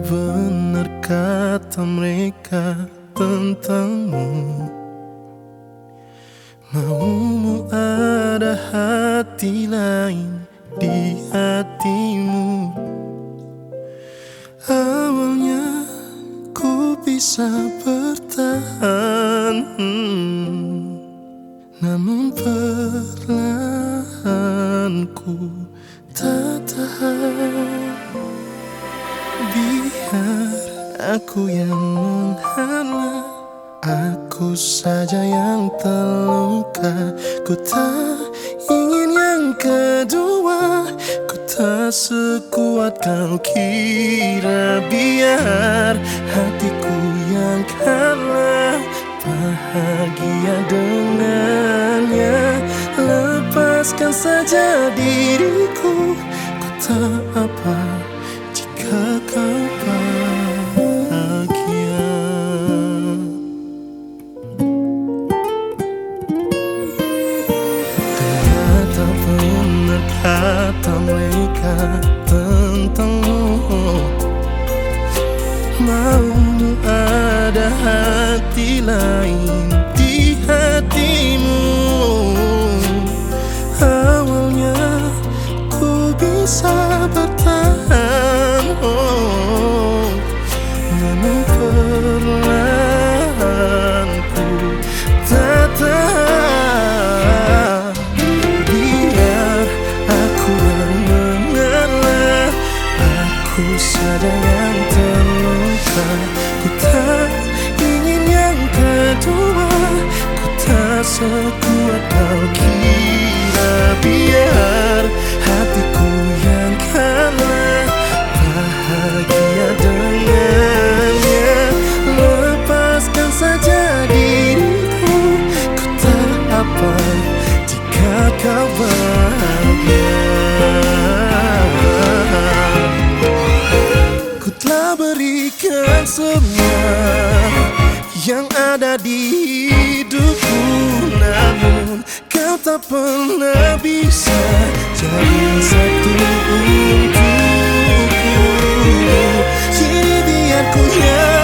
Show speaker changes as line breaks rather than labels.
benar kata mereka tentangmu. Maumu ada hati lain di hatimu. Awalnya ku bisa bertahan Namun perlahan ku tak tahan aku yang menghalang Aku saja yang terluka. Ku tak ingin yang kedua Ku tak sekuat kau kira Biar hatiku yang kalah Bahagia dengannya. Lepaskan saja diriku Ku tak apa kata mereka tentangmu. Maumu ada hati lain di hatimu. Awalnya ku bisa bertahan tak ingin yang kedua Ku tak sekuat kau. Kira Biar hatiku yang kalah Bahagia dengannya. Lepaskan saja diriku Ku tak apa jika kau bahagia telah berikan semua yang ada di hidupku. Namun kau tak pernah bisa jadi satu untukku. Kini biar ku yang